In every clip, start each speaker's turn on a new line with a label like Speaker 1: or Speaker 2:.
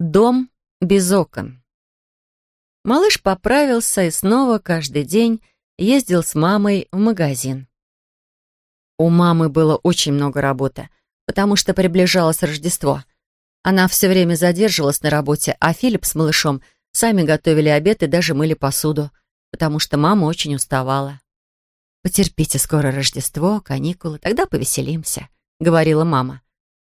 Speaker 1: Дом без окон. Малыш поправился и снова каждый день ездил с мамой в магазин. У мамы было очень много работы, потому что приближалось Рождество. Она все время задерживалась на работе, а Филипп с малышом сами готовили обед и даже мыли посуду, потому что мама очень уставала. «Потерпите, скоро Рождество, каникулы, тогда повеселимся», — говорила мама.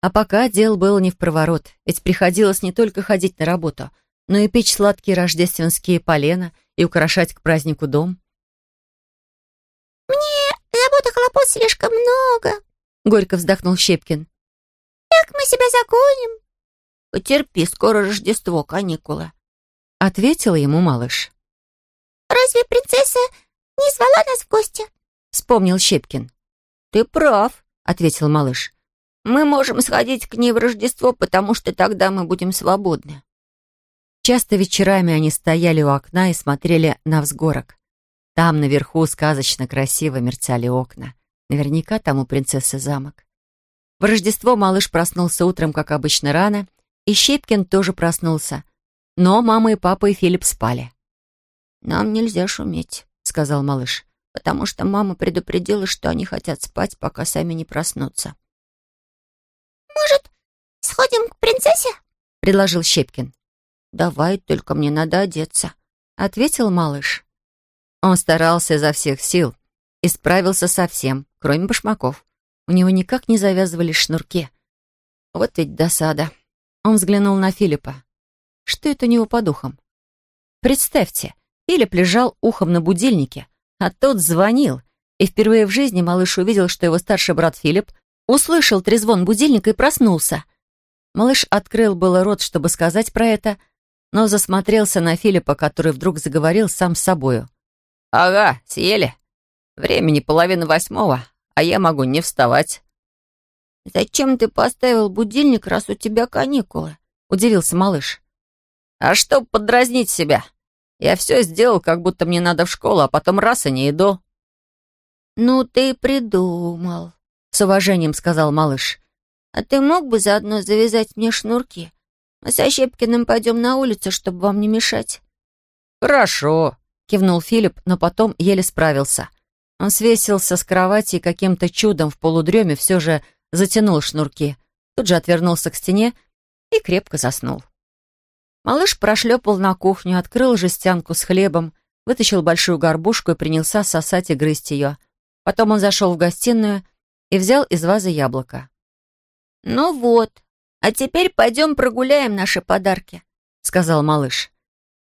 Speaker 1: А пока дел было не в проворот, ведь приходилось не только ходить на работу, но и печь сладкие рождественские полена и украшать к празднику дом.
Speaker 2: «Мне заботы хлопот слишком много», — горько вздохнул Щепкин. «Как мы себя загоним?»
Speaker 3: «Потерпи, скоро Рождество, каникулы», —
Speaker 1: ответил ему малыш.
Speaker 2: «Разве принцесса не звала нас в гости?»
Speaker 1: — вспомнил Щепкин.
Speaker 3: «Ты прав», —
Speaker 1: ответил малыш.
Speaker 3: Мы можем сходить к ней в Рождество, потому что тогда мы будем свободны.
Speaker 1: Часто вечерами они стояли у окна и смотрели на взгорок. Там наверху сказочно красиво мерцали окна. Наверняка там у принцессы замок. В Рождество малыш проснулся утром, как обычно, рано, и Щепкин тоже проснулся. Но мама и папа и Филипп спали.
Speaker 3: «Нам нельзя шуметь», — сказал малыш, «потому что мама предупредила, что они хотят спать, пока сами не проснутся».
Speaker 2: «Может, сходим к принцессе?»
Speaker 1: — предложил Щепкин.
Speaker 3: «Давай, только мне надо одеться», —
Speaker 1: ответил малыш. Он старался изо всех сил и справился со всем, кроме башмаков. У него никак не завязывались шнурки. Вот ведь досада. Он взглянул на Филиппа. Что это у него по духам? Представьте, Филипп лежал ухом на будильнике, а тот звонил, и впервые в жизни малыш увидел, что его старший брат Филипп Услышал трезвон будильника и проснулся. Малыш открыл было рот, чтобы сказать про это, но засмотрелся на Филиппа, который вдруг заговорил сам с собою.
Speaker 3: «Ага, съели. Времени половина восьмого, а я могу не вставать». «Зачем ты поставил будильник, раз у тебя каникулы?» — удивился малыш. «А чтоб подразнить себя. Я все сделал, как будто мне надо в школу, а потом раз и не иду».
Speaker 2: «Ну ты придумал»,
Speaker 1: с уважением сказал малыш.
Speaker 2: «А ты мог бы заодно завязать мне шнурки? Мы со Щепкиным пойдем на улицу, чтобы вам не мешать».
Speaker 3: «Хорошо», —
Speaker 1: кивнул Филипп, но потом еле справился. Он свесился с кровати и каким-то чудом в полудреме все же затянул шнурки, тут же отвернулся к стене и крепко заснул. Малыш прошлепал на кухню, открыл жестянку с хлебом, вытащил большую горбушку и принялся сосать и грызть ее. Потом он зашел в гостиную и взял из вазы яблоко.
Speaker 2: «Ну вот, а теперь пойдем прогуляем наши подарки», —
Speaker 1: сказал малыш.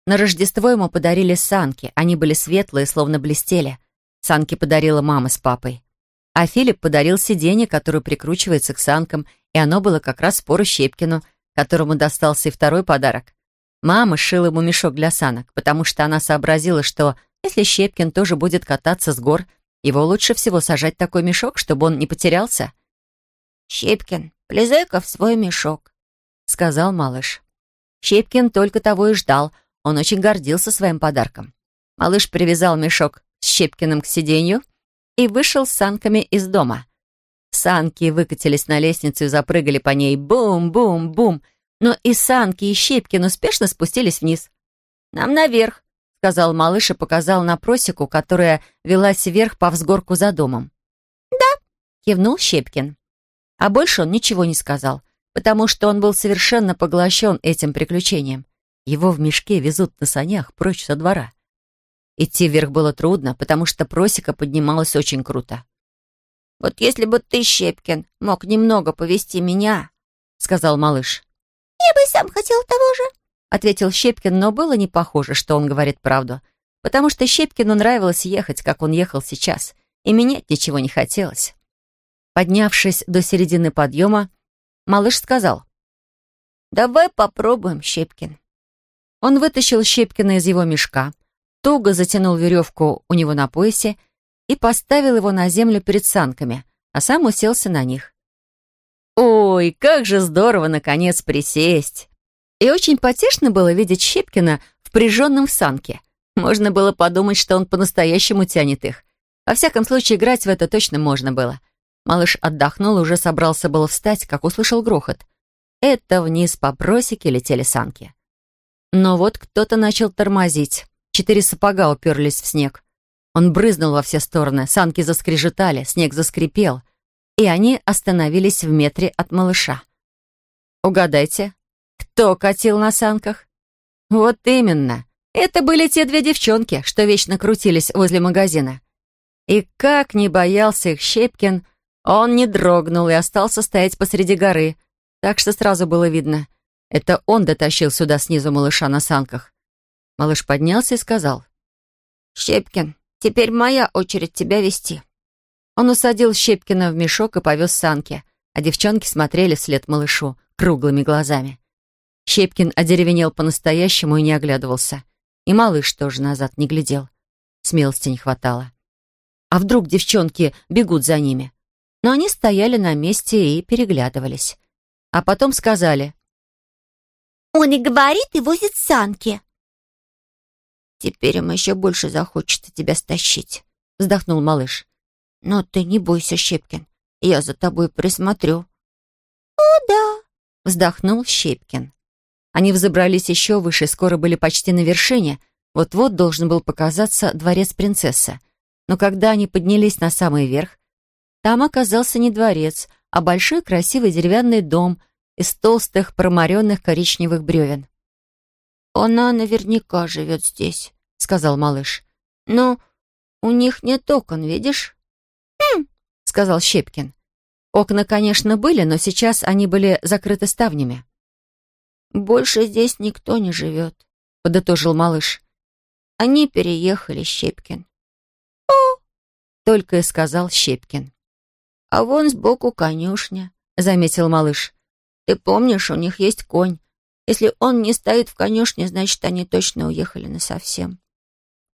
Speaker 1: На Рождество ему подарили санки. Они были светлые, словно блестели. Санки подарила мама с папой. А Филипп подарил сиденье, которое прикручивается к санкам, и оно было как раз в пору Щепкину, которому достался и второй подарок. Мама сшила ему мешок для санок, потому что она сообразила, что если Щепкин тоже будет кататься с гор, его лучше всего сажать в такой мешок, чтобы он не потерялся.
Speaker 2: «Щепкин, влезай-ка в свой мешок», —
Speaker 1: сказал малыш. Щепкин только того и ждал. Он очень гордился своим подарком. Малыш привязал мешок с Щепкиным к сиденью и вышел с санками из дома. Санки выкатились на лестницу и запрыгали по ней. Бум-бум-бум. Но и санки, и Щепкин успешно спустились вниз. «Нам наверх», — сказал малыш и показал на просеку, которая велась вверх по взгорку за домом.
Speaker 2: «Да», —
Speaker 1: кивнул Щепкин. А больше он ничего не сказал, потому что он был совершенно поглощен этим приключением. Его в мешке везут на санях прочь со двора. Идти вверх было трудно, потому что просека поднималась очень круто.
Speaker 2: «Вот если бы ты, Щепкин, мог немного повести меня», — сказал малыш. «Я бы сам хотел того же», —
Speaker 1: ответил Щепкин, но было не похоже, что он говорит правду, потому что Щепкину нравилось ехать, как он ехал сейчас, и менять ничего не хотелось. Поднявшись до середины подъема, малыш сказал,
Speaker 2: «Давай попробуем, Щепкин».
Speaker 1: Он вытащил Щепкина из его мешка, туго затянул веревку у него на поясе и поставил его на землю перед санками, а сам уселся на них. Ой, как же здорово, наконец, присесть! И очень потешно было видеть Щепкина впряженным в санки. Можно было подумать, что он по-настоящему тянет их. Во всяком случае, играть в это точно можно было. Малыш отдохнул уже собрался было встать, как услышал грохот. это вниз по просеке летели санки. Но вот кто-то начал тормозить. Четыре сапога уперлись в снег. Он брызнул во все стороны, санки заскрежетали, снег заскрипел, и они остановились в метре от малыша. Угадайте, кто катил на санках? Вот именно. Это были те две девчонки, что вечно крутились возле магазина. И как не боялся их Щепкин, он не дрогнул и остался стоять посреди горы, так что сразу было видно. Это он дотащил сюда снизу малыша на санках. Малыш поднялся и сказал.
Speaker 2: «Щепкин, теперь моя очередь тебя вести».
Speaker 1: Он усадил Щепкина в мешок и повез санки, а девчонки смотрели вслед малышу круглыми глазами. Щепкин одеревенел по-настоящему и не оглядывался. И малыш тоже назад не глядел. Смелости не хватало. А вдруг девчонки бегут за ними? Но они стояли на месте и переглядывались. А потом сказали.
Speaker 2: «Он и говорит, и возит санки». «Теперь им еще больше захочется тебя стащить», — вздохнул малыш. «Но ты не бойся, Щепкин, я за тобой присмотрю».
Speaker 1: «О, да», — вздохнул Щепкин. Они взобрались еще выше, скоро были почти на вершине. Вот-вот должен был показаться дворец принцессы. Но когда они поднялись на самый верх, там оказался не дворец, а большой красивый деревянный дом из толстых проморенных коричневых бревен.
Speaker 2: «Она наверняка живет здесь», — сказал малыш. «Но у них нет окон, видишь?»
Speaker 1: «Хм», — сказал Щепкин. Окна, конечно, были, но сейчас они были закрыты ставнями.
Speaker 2: «Больше здесь никто не живет», — подытожил малыш. «Они переехали, Щепкин».
Speaker 1: «О!» — только и сказал Щепкин.
Speaker 2: «А вон сбоку конюшня», — заметил малыш. «Ты помнишь, у них есть конь. Если он не стоит в конюшне, значит, они точно уехали насовсем».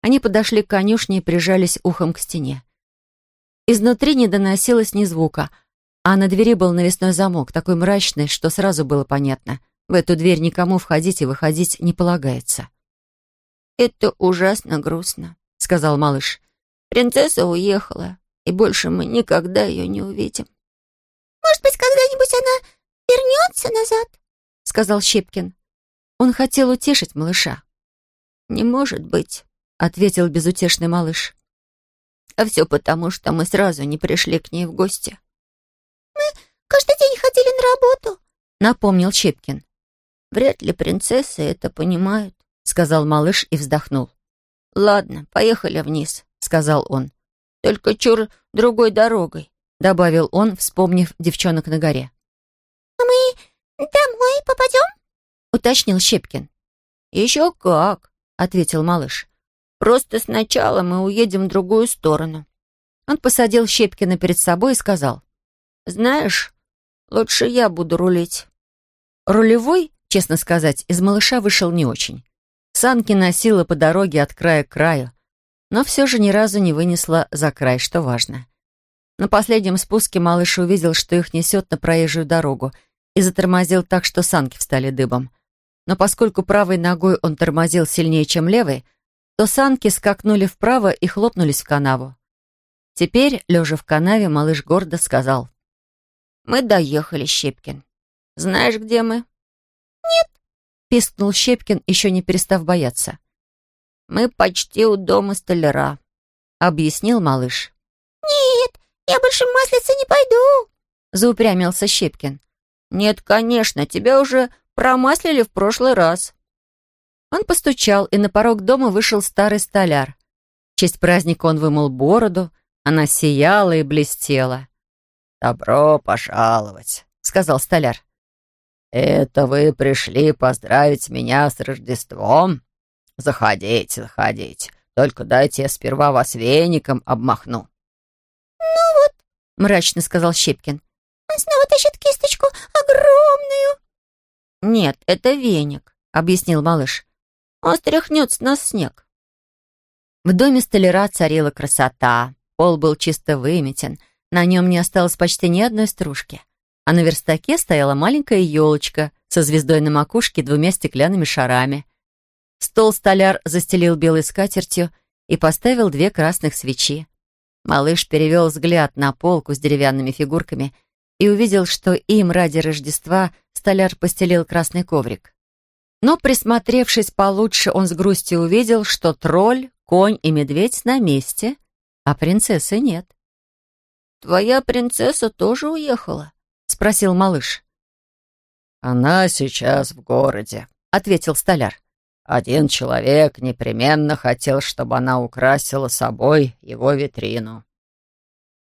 Speaker 1: Они подошли к конюшне и прижались ухом к стене. Изнутри не доносилось ни звука, а на двери был навесной замок, такой мрачный, что сразу было понятно. В эту дверь никому входить и выходить не полагается.
Speaker 2: «Это ужасно грустно», — сказал малыш. «Принцесса уехала и больше мы никогда ее не увидим.
Speaker 4: «Может быть, когда-нибудь она вернется назад?»
Speaker 1: — сказал Щепкин. Он хотел утешить малыша.
Speaker 2: «Не может быть», — ответил безутешный малыш.
Speaker 1: «А все потому, что мы сразу не пришли к ней в гости».
Speaker 4: «Мы каждый день ходили на работу», —
Speaker 1: напомнил Щепкин.
Speaker 2: «Вряд ли принцессы это понимают», — сказал малыш и вздохнул.
Speaker 1: «Ладно, поехали вниз», — сказал он.
Speaker 2: Только чур другой дорогой», — добавил он, вспомнив девчонок на горе.
Speaker 4: «А мы домой попадем?»
Speaker 1: — уточнил Щепкин.
Speaker 2: «Еще как», — ответил малыш. «Просто сначала мы уедем в другую сторону».
Speaker 1: Он посадил Щепкина перед собой и сказал.
Speaker 2: «Знаешь, лучше я буду рулить».
Speaker 1: Рулевой, честно сказать, из малыша вышел не очень. Санки носила по дороге от края к краю, но все же ни разу не вынесла за край, что важно. На последнем спуске малыш увидел, что их несет на проезжую дорогу, и затормозил так, что санки встали дыбом. Но поскольку правой ногой он тормозил сильнее, чем левой, то санки скакнули вправо и хлопнулись в канаву. Теперь, лежа в канаве, малыш гордо сказал.
Speaker 2: «Мы доехали, Щепкин. Знаешь, где мы?»
Speaker 1: Пискнул Щепкин, еще не перестав бояться.
Speaker 2: «Мы почти у дома столяра», — объяснил малыш.
Speaker 4: «Нет, я больше маслица не пойду», —
Speaker 1: заупрямился Щепкин.
Speaker 2: «Нет, конечно, тебя уже промаслили в прошлый раз».
Speaker 1: Он постучал, и на порог дома вышел старый столяр. В честь праздника он вымыл бороду, она сияла и блестела.
Speaker 5: «Добро пожаловать», — сказал столяр. «Это вы пришли поздравить меня с Рождеством?» «Заходите, заходите. Только дайте я сперва вас веником обмахну».
Speaker 4: «Ну вот», —
Speaker 1: мрачно сказал Щепкин.
Speaker 4: «Он снова тащит кисточку огромную».
Speaker 1: «Нет, это веник», — объяснил малыш. «Он стряхнет с нас снег». В доме столяра царила красота. Пол был чисто выметен, на нем не осталось почти ни одной стружки. А на верстаке стояла маленькая елочка со звездой на макушке двумя стеклянными шарами. Стол столяр застелил белой скатертью и поставил две красных свечи. Малыш перевел взгляд на полку с деревянными фигурками и увидел, что им ради Рождества столяр постелил красный коврик. Но, присмотревшись получше, он с грустью увидел, что тролль, конь и медведь на месте, а принцессы нет.
Speaker 2: «Твоя принцесса тоже уехала?»
Speaker 1: — спросил малыш.
Speaker 5: «Она сейчас в городе», — ответил столяр. «Один человек непременно хотел, чтобы она украсила собой его витрину».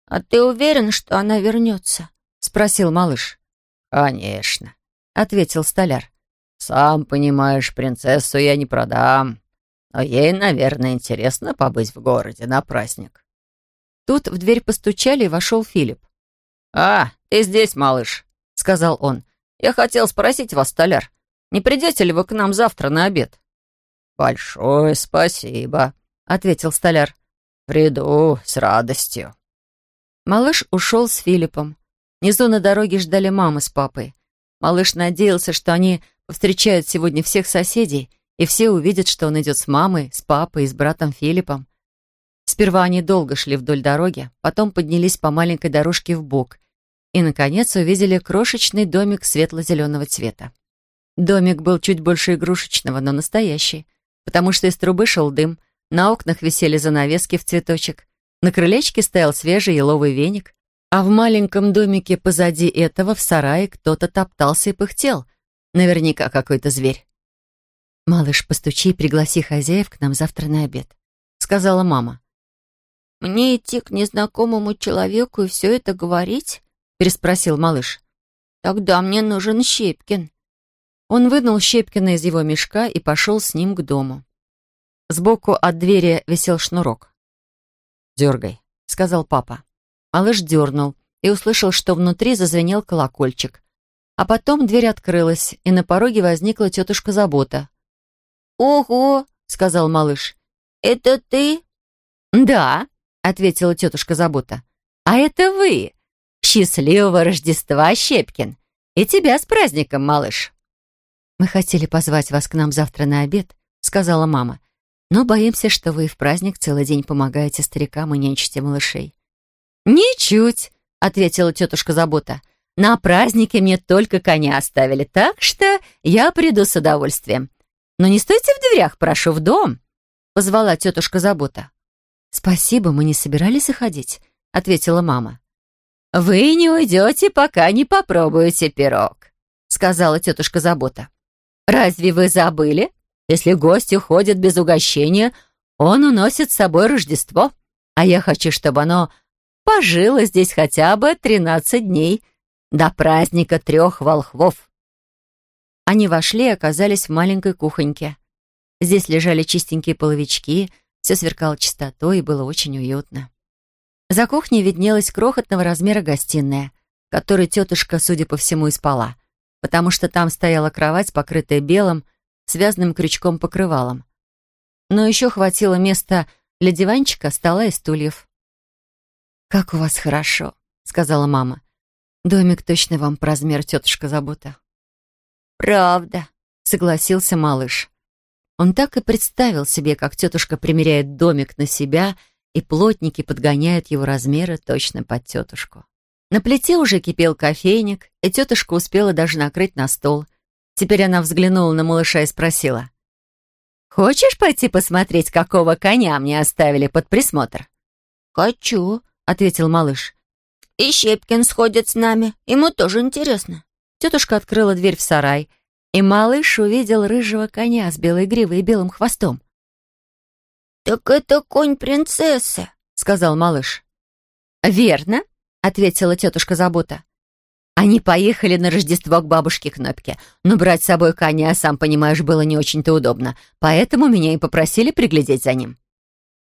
Speaker 2: «А ты уверен, что она вернется?»
Speaker 1: — спросил малыш.
Speaker 5: «Конечно», —
Speaker 1: ответил столяр.
Speaker 5: «Сам понимаешь, принцессу я не продам, но ей, наверное, интересно побыть в городе на праздник».
Speaker 1: Тут в дверь постучали, и вошел Филипп.
Speaker 3: «А, ты здесь, малыш», — сказал он. «Я хотел спросить вас, столяр, не придете ли вы к нам завтра на обед?»
Speaker 5: «Большое спасибо», — ответил столяр. «Приду с радостью».
Speaker 1: Малыш ушел с Филиппом. Внизу на дороге ждали мама с папой. Малыш надеялся, что они повстречают сегодня всех соседей, и все увидят, что он идет с мамой, с папой и с братом Филиппом. Сперва они долго шли вдоль дороги, потом поднялись по маленькой дорожке в бок и, наконец, увидели крошечный домик светло-зеленого цвета. Домик был чуть больше игрушечного, но настоящий, потому что из трубы шел дым, на окнах висели занавески в цветочек, на крылечке стоял свежий еловый веник, а в маленьком домике позади этого в сарае кто-то топтался и пыхтел. Наверняка какой-то зверь. «Малыш, постучи и пригласи хозяев к нам завтра на обед», — сказала мама.
Speaker 2: «Мне идти к незнакомому человеку и все это говорить?»
Speaker 1: — переспросил малыш.
Speaker 2: «Тогда мне нужен Щепкин».
Speaker 1: Он вынул Щепкина из его мешка и пошел с ним к дому. Сбоку от двери висел шнурок. «Дергай», — сказал папа. Малыш дернул и услышал, что внутри зазвенел колокольчик. А потом дверь открылась, и на пороге возникла тетушка Забота.
Speaker 2: «Ого!» — сказал малыш. «Это ты?»
Speaker 1: «Да», — ответила тетушка Забота. «А это вы! Счастливого Рождества, Щепкин! И тебя с праздником, малыш!» «Мы хотели позвать вас к нам завтра на обед», — сказала мама. «Но боимся, что вы в праздник целый день помогаете старикам и нянчите малышей». «Ничуть», — ответила тетушка Забота. «На празднике мне только коня оставили, так что я приду с удовольствием. Но не стойте в дверях, прошу, в дом», — позвала тетушка Забота. «Спасибо, мы не собирались уходить», — ответила мама. «Вы не уйдете, пока не попробуете пирог», — сказала тетушка Забота. «Разве вы забыли? Если гость уходит без угощения, он уносит с собой Рождество, а я хочу, чтобы оно пожила здесь хотя бы тринадцать дней, до праздника трех волхвов. Они вошли и оказались в маленькой кухоньке. Здесь лежали чистенькие половички, все сверкало чистотой и было очень уютно. За кухней виднелась крохотного размера гостиная, в которой тетушка, судя по всему, и спала, потому что там стояла кровать, покрытая белым, связанным крючком покрывалом. Но еще хватило места для диванчика, стола и стульев. «Как у вас хорошо», — сказала мама. «Домик точно вам по размеру тетушка забота».
Speaker 2: «Правда», —
Speaker 1: согласился малыш. Он так и представил себе, как тетушка примеряет домик на себя, и плотники подгоняют его размеры точно под тетушку. На плите уже кипел кофейник, и тетушка успела даже накрыть на стол. Теперь она взглянула на малыша и спросила. «Хочешь пойти посмотреть, какого коня мне оставили под присмотр?»
Speaker 2: «Хочу», — ответил малыш. «И Щепкин сходит с нами. Ему тоже интересно».
Speaker 1: Тетушка открыла дверь в сарай, и малыш увидел рыжего коня с белой гривой и белым хвостом.
Speaker 2: «Так это конь принцессы», — сказал малыш.
Speaker 1: «Верно», — ответила тетушка Забота. Они поехали на Рождество к бабушке Кнопке, но брать с собой коня, сам понимаешь, было не очень-то удобно, поэтому меня и попросили приглядеть за ним.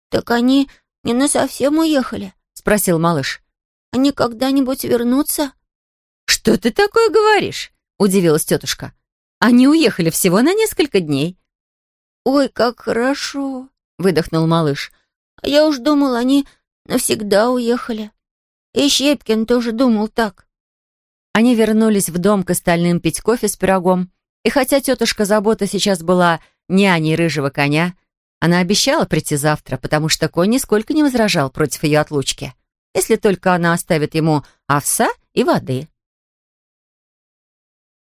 Speaker 2: «Так они не насовсем уехали?» спросил малыш. «Они когда-нибудь вернутся?»
Speaker 1: «Что ты такое говоришь?» — удивилась тетушка. «Они уехали всего на несколько дней».
Speaker 2: «Ой, как хорошо!» — выдохнул малыш. «А я уж думал, они навсегда уехали. И Щепкин тоже думал так».
Speaker 1: Они вернулись в дом к остальным пить кофе с пирогом, и хотя тетушка Забота сейчас была няней рыжего коня, она обещала прийти завтра, потому что конь нисколько не возражал против ее отлучки, если только она оставит ему овса и воды.